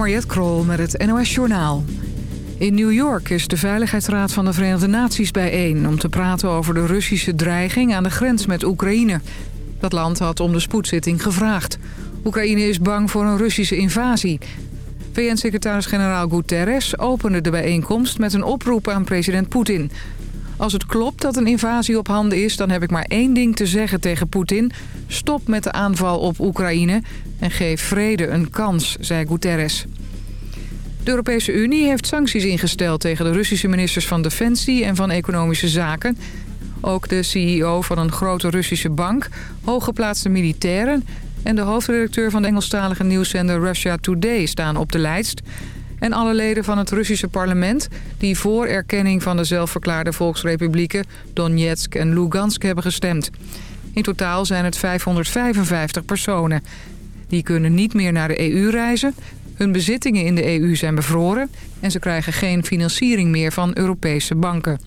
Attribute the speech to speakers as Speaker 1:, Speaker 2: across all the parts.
Speaker 1: Mariette Krol met het NOS Journaal. In New York is de Veiligheidsraad van de Verenigde Naties bijeen... om te praten over de Russische dreiging aan de grens met Oekraïne. Dat land had om de spoedzitting gevraagd. Oekraïne is bang voor een Russische invasie. VN-secretaris-generaal Guterres opende de bijeenkomst... met een oproep aan president Poetin. Als het klopt dat een invasie op handen is... dan heb ik maar één ding te zeggen tegen Poetin. Stop met de aanval op Oekraïne en geef vrede een kans, zei Guterres. De Europese Unie heeft sancties ingesteld tegen de Russische ministers van Defensie en van Economische Zaken. Ook de CEO van een grote Russische bank, hooggeplaatste militairen... en de hoofdredacteur van de Engelstalige nieuwszender Russia Today staan op de lijst. En alle leden van het Russische parlement die voor erkenning van de zelfverklaarde volksrepublieken Donetsk en Lugansk hebben gestemd. In totaal zijn het 555 personen. Die kunnen niet meer naar de EU reizen. Hun bezittingen in de EU zijn bevroren... en ze krijgen geen financiering meer van Europese banken.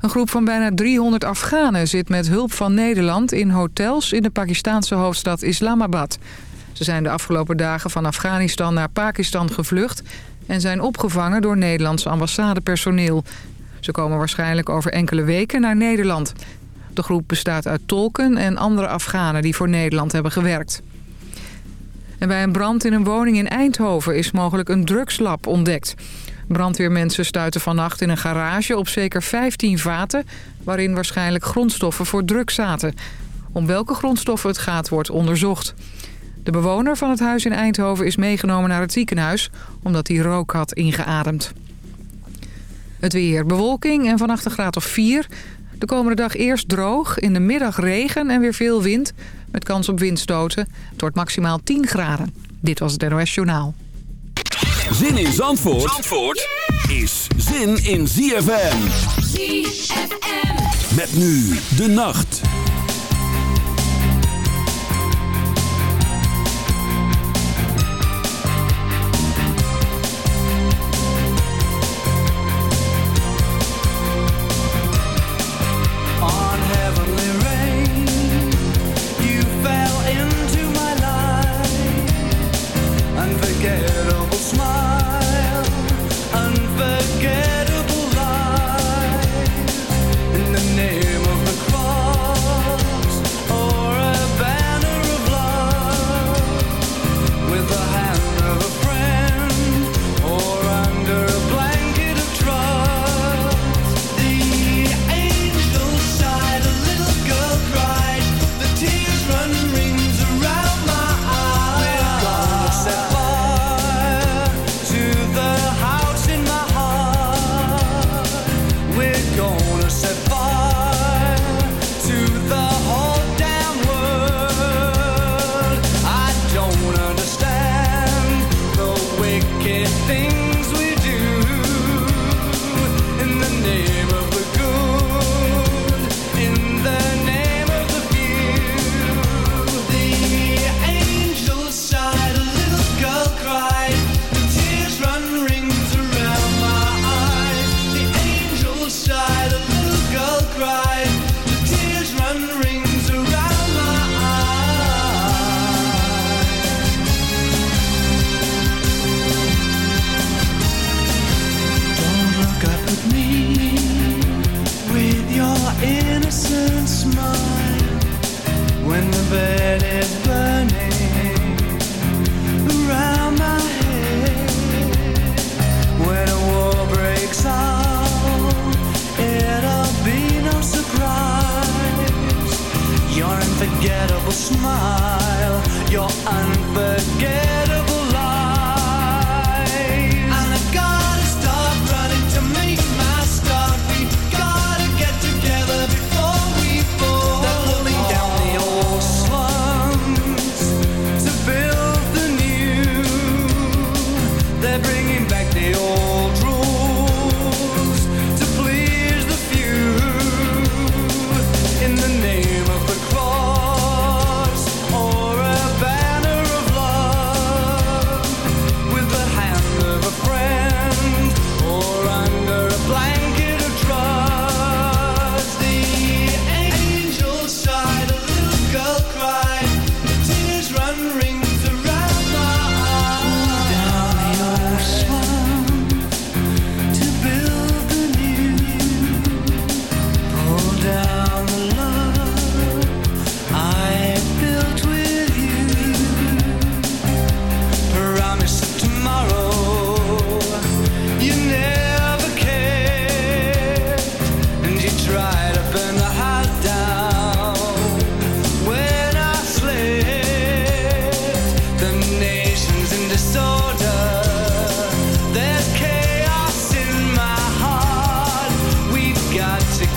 Speaker 1: Een groep van bijna 300 Afghanen zit met hulp van Nederland... in hotels in de Pakistanse hoofdstad Islamabad. Ze zijn de afgelopen dagen van Afghanistan naar Pakistan gevlucht... en zijn opgevangen door Nederlands ambassadepersoneel. Ze komen waarschijnlijk over enkele weken naar Nederland... De groep bestaat uit tolken en andere Afghanen die voor Nederland hebben gewerkt. En bij een brand in een woning in Eindhoven is mogelijk een drugslab ontdekt. Brandweermensen stuiten vannacht in een garage op zeker 15 vaten... waarin waarschijnlijk grondstoffen voor drugs zaten. Om welke grondstoffen het gaat wordt onderzocht. De bewoner van het huis in Eindhoven is meegenomen naar het ziekenhuis... omdat hij rook had ingeademd. Het weer bewolking en vannacht een graad of 4. De komende dag eerst droog, in de middag regen en weer veel wind... met kans op windstoten. Het wordt maximaal 10 graden. Dit was het NOS Journaal.
Speaker 2: Zin in Zandvoort, Zandvoort is zin in ZFM.
Speaker 3: ZFM.
Speaker 2: Met nu de nacht.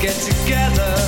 Speaker 4: get together.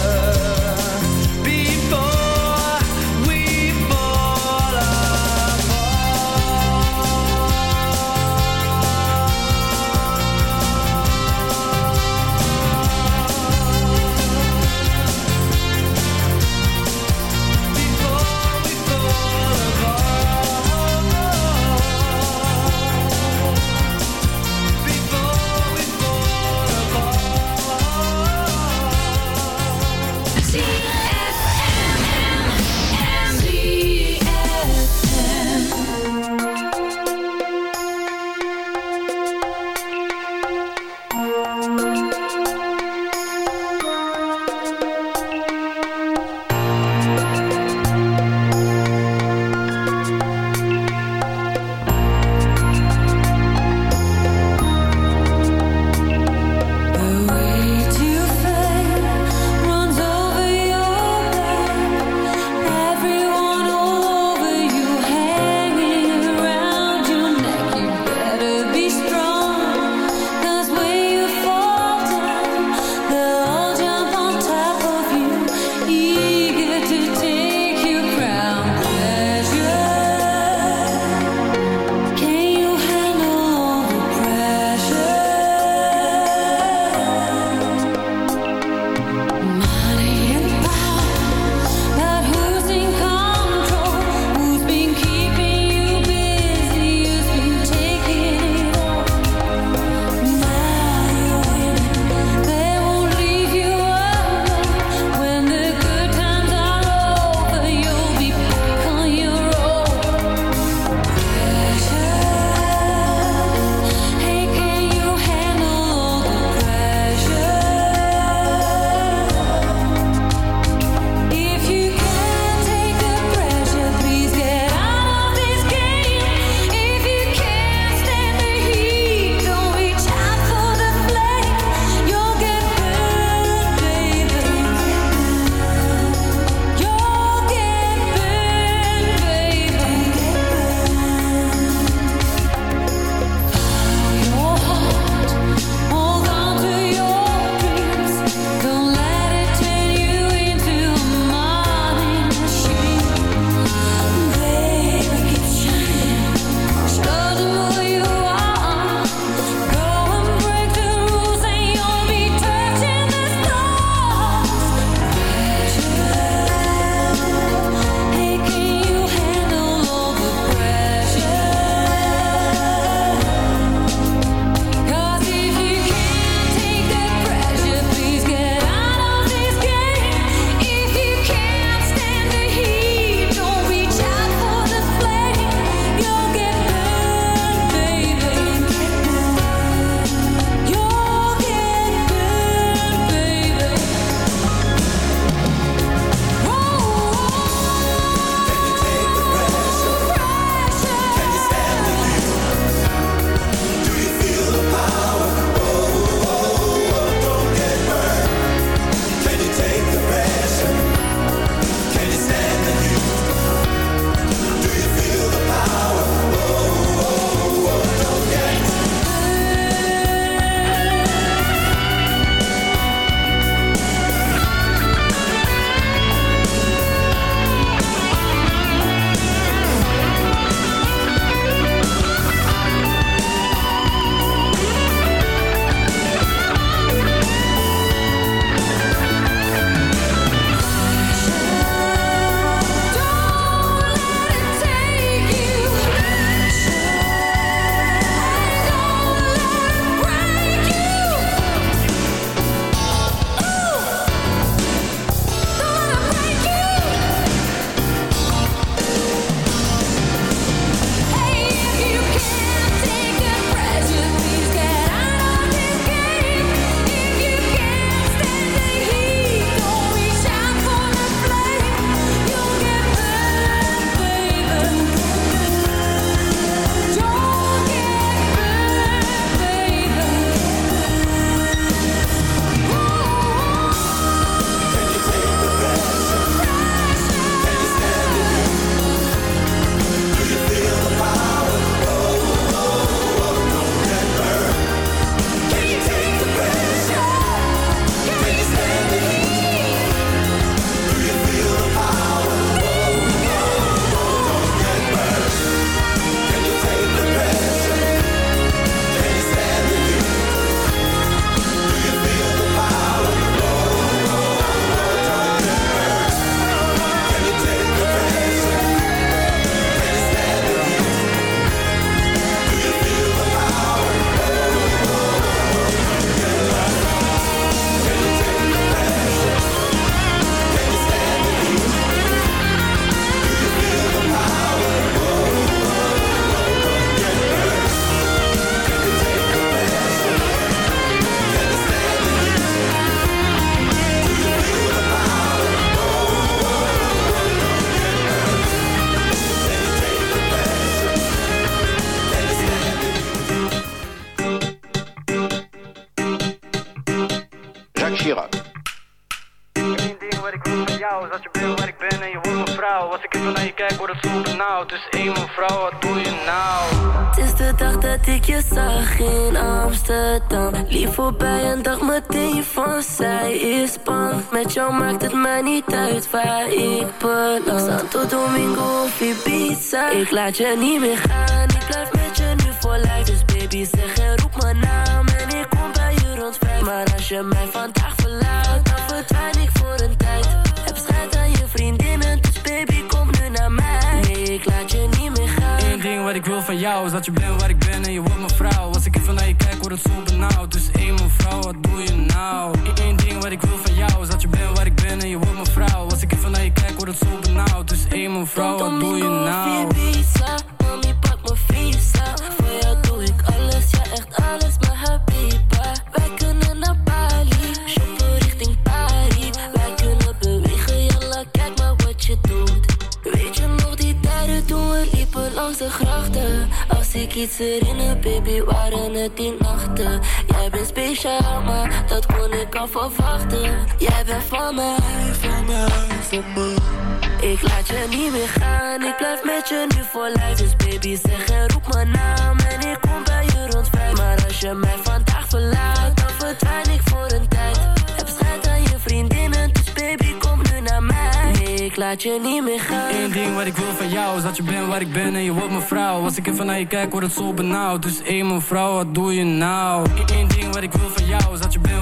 Speaker 3: Benauwd. Dus één mevrouw, wat doe je nou?
Speaker 5: Het is de dag dat ik je zag in Amsterdam. Lief voorbij en dacht meteen van zij is bang. Met jou maakt het mij niet uit waar ik beland. Santo Domingo of Ibiza. Ik laat je niet meer gaan. Ik blijf met je nu voor lijf. Dus baby zeg en roep mijn naam. En ik kom bij je rond vijf. Maar als je mij vandaag verlaat, dan verdwijn ik
Speaker 3: wat ik wil van jou is dat je bent waar ik ben en je wordt mijn vrouw. Als ik even naar je kijk, word het zo benauwd. Dus één mevrouw, wat doe je nou? Eén ding wat ik wil van jou is dat je bent waar ik ben en je wordt mijn vrouw. Als ik even naar je kijk, word het zo benauwd. Dus één mevrouw, wat doe je nou?
Speaker 5: Iets herinner, baby, waren het die nachten. Jij bent speciaal, maar dat kon ik al verwachten. Jij bent van mij, van mij, van mij. Ik laat je niet meer gaan, ik blijf met je nu voor lijf. Dus baby zeg en roep mijn naam en ik kom bij je rond vijf. Maar als je mij vandaag verlaat, dan verdwijn ik voor een laat.
Speaker 3: Eén ding wat ik wil van jou is dat je bent waar ik ben en je wordt mijn vrouw. Als ik even naar je kijk, word het zo benauwd. Dus één mevrouw, wat doe je nou? Eén ding wat ik wil van jou is dat je bent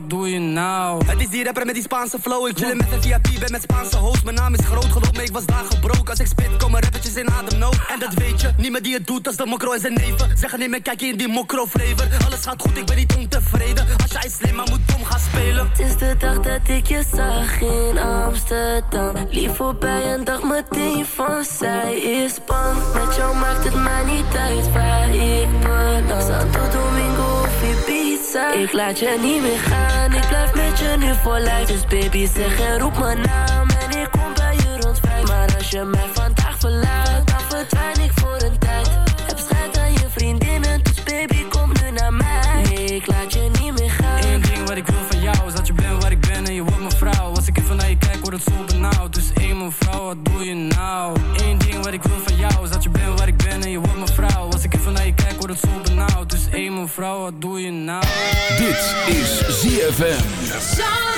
Speaker 3: wat doe je nou?
Speaker 6: Het is die rapper met die Spaanse flow. Ik chillen met een VIP, ben met Spaanse host. Mijn naam is groot, geloof me, ik was daar gebroken. Als ik spit, komen rappertjes in ademnood. En dat weet je, niemand die het doet als de mokro en zijn neven. Zeggen niet meer, kijk in die mokro flavor. Alles gaat goed, ik ben niet ontevreden. Als jij slim, maar moet dom gaan spelen.
Speaker 5: Het is de dag dat ik je zag in Amsterdam. Lief voorbij en dacht meteen van zij is bang. Met jou maakt het mij niet uit waar ik beland. Santo Domingo of Ibiza. Ik laat je niet meer gaan, ik blijf met je nu voor lijf. Dus baby zeg en roep mijn naam en ik kom bij je rond vijf. Maar als je mij vandaag verlaat, dan verdwijn ik
Speaker 3: wat doe je nou?
Speaker 2: Dit is ZFM.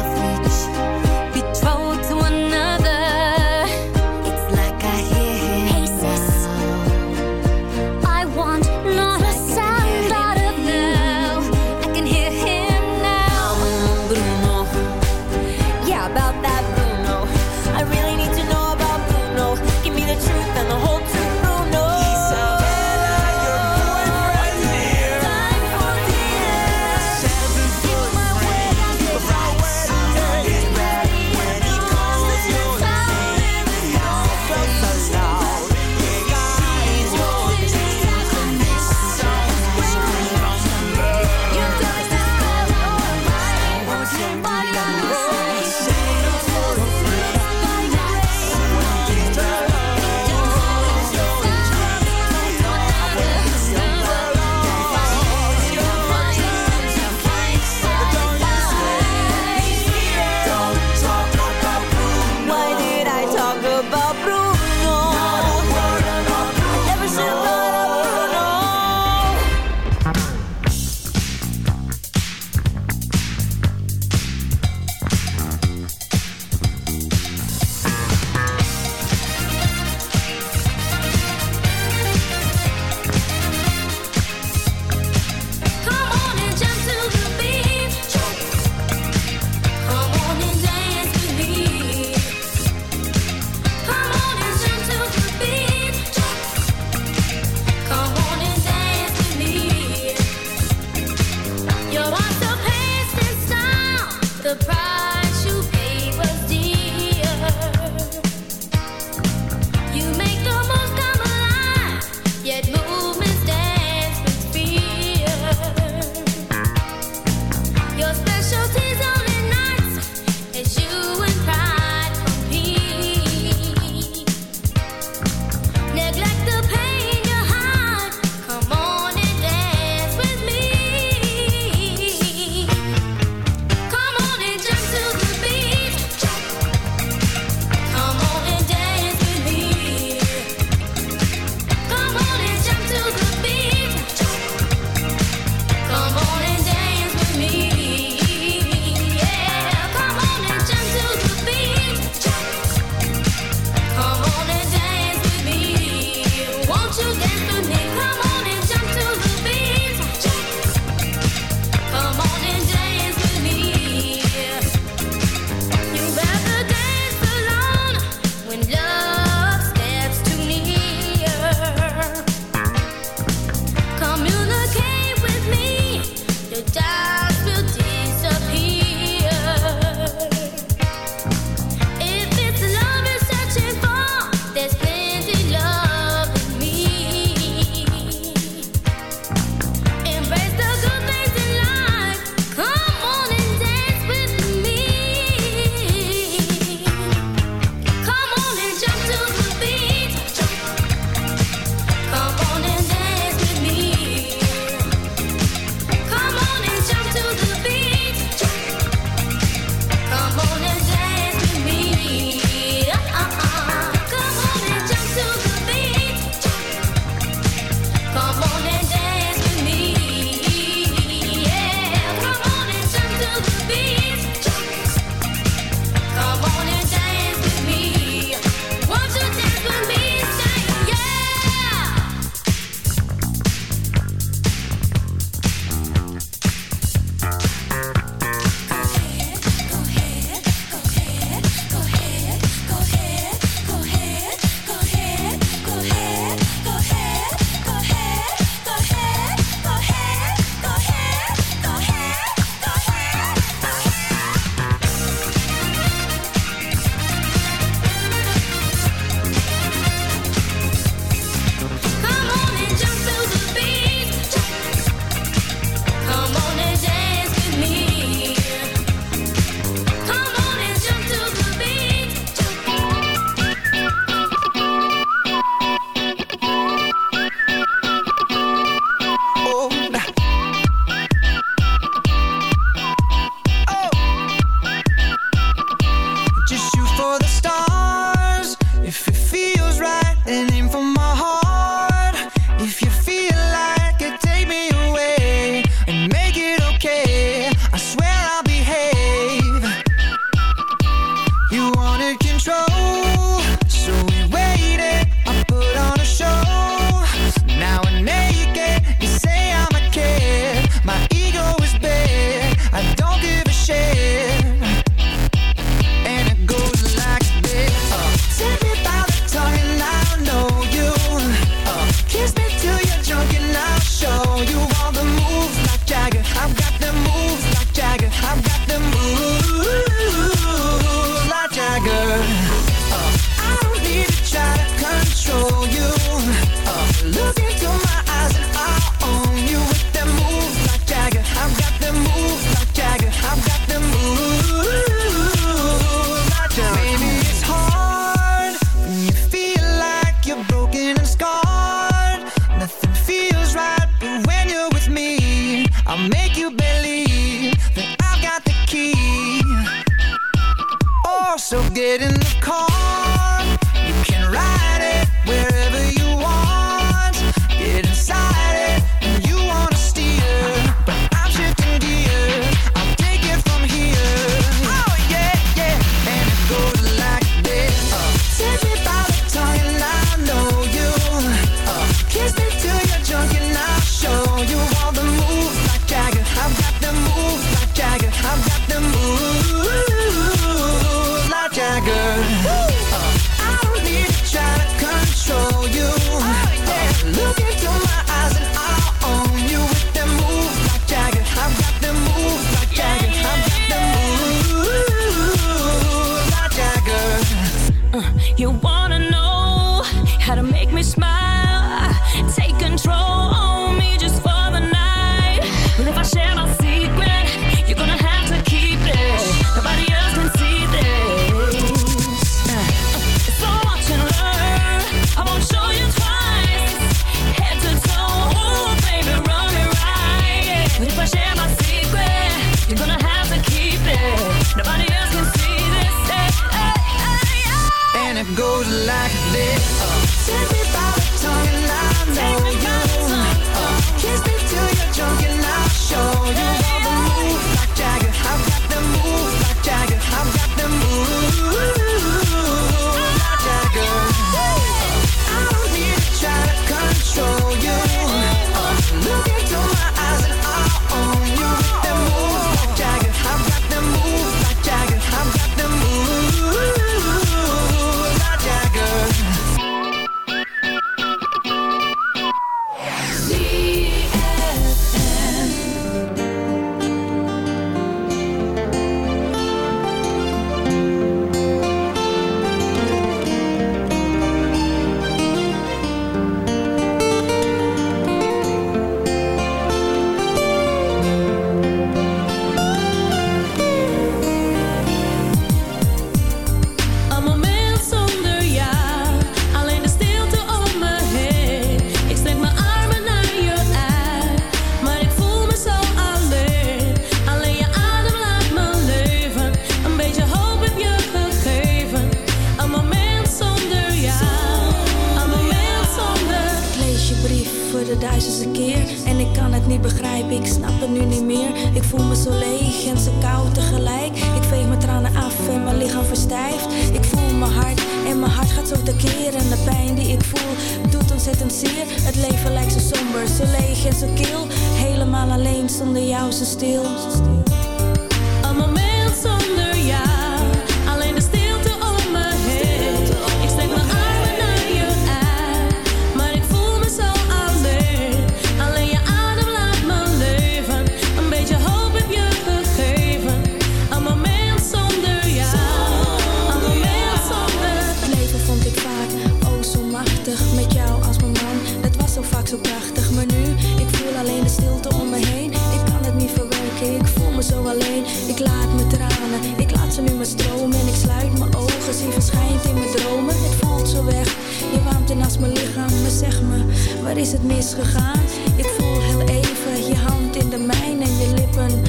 Speaker 7: zo alleen.
Speaker 8: Ik
Speaker 7: laat
Speaker 8: mijn tranen, ik laat ze nu maar stromen. En ik sluit mijn ogen, zie verschijnt in mijn dromen. Het voelt zo weg, je warmte naast mijn lichaam. Maar zeg me, waar is het misgegaan? Ik voel heel even je hand in de mijne. En je lippen,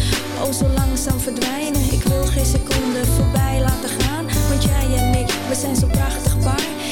Speaker 8: oh zo langzaam verdwijnen. Ik wil geen seconde voorbij laten gaan. Want jij en ik, we zijn zo prachtig.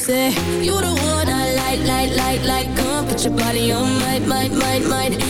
Speaker 9: say, You the one I like, like, like, like. Come uh, put your body on, might, might, might, might.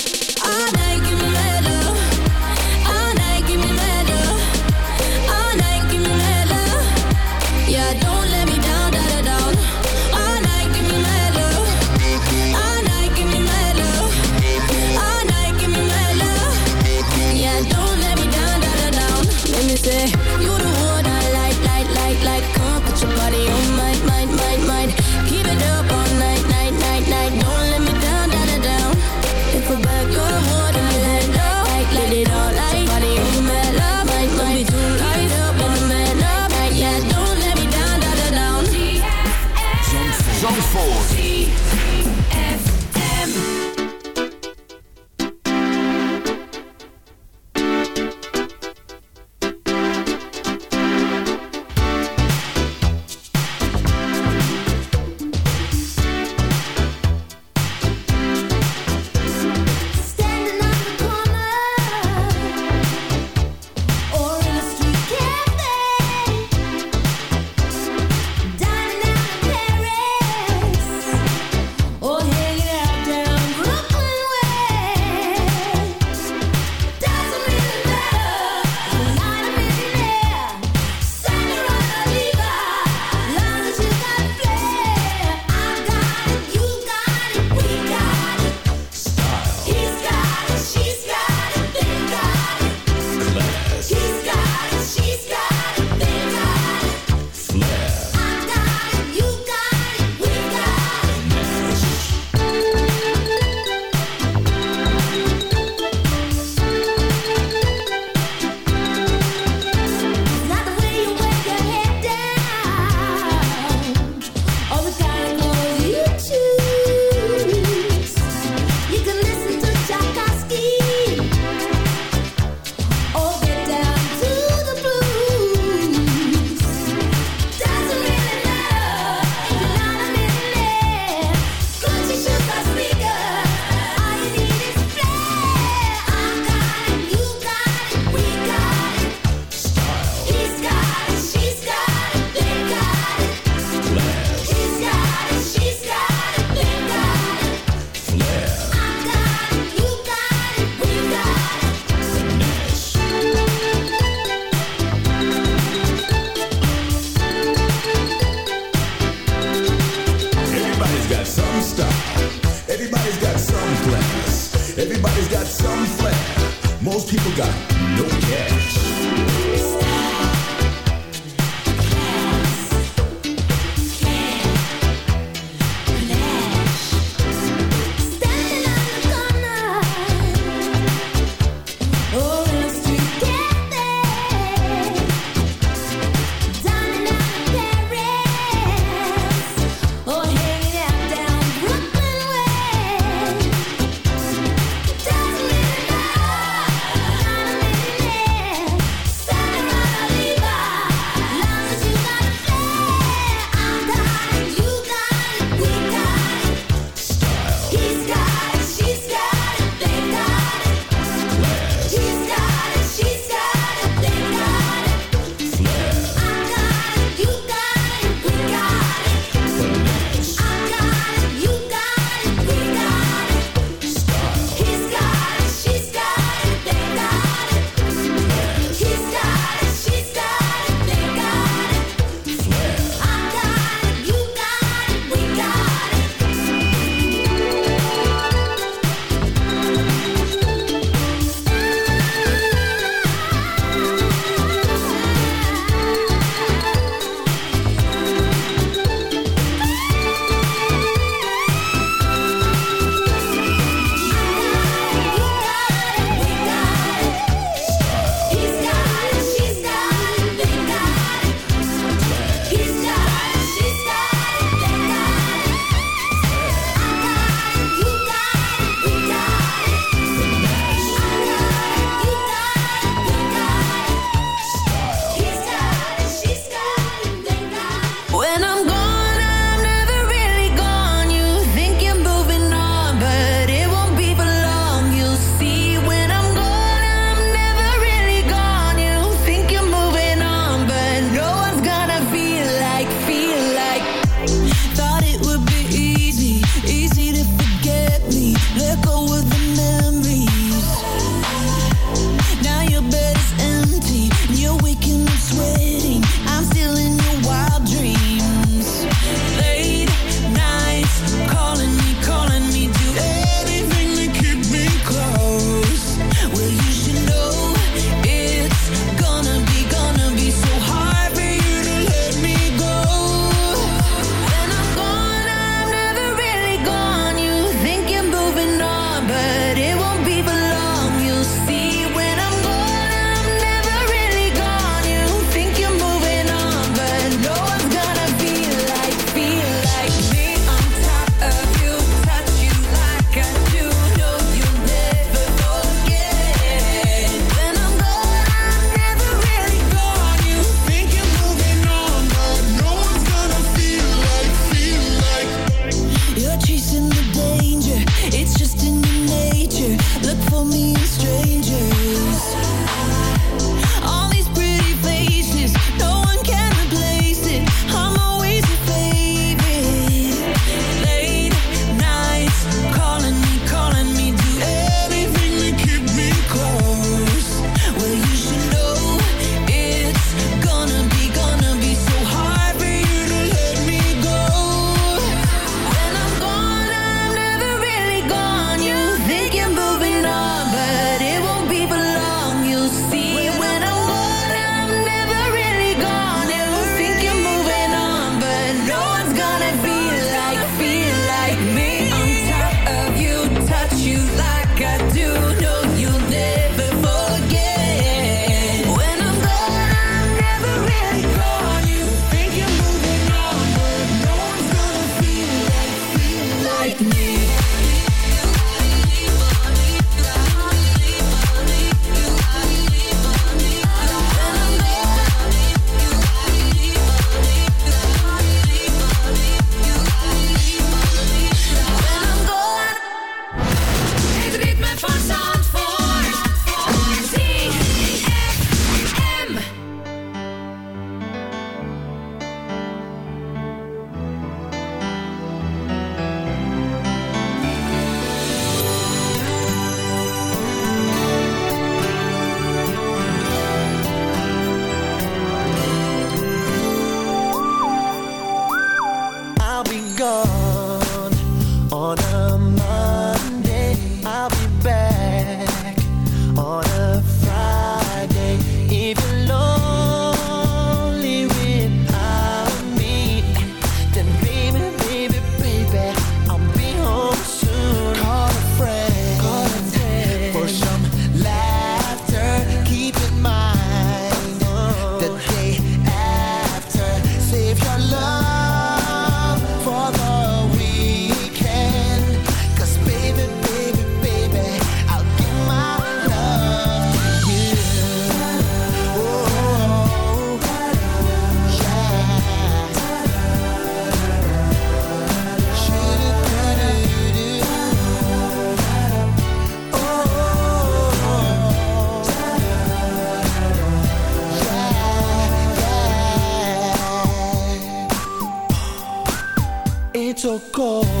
Speaker 7: so
Speaker 10: cold